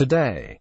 today.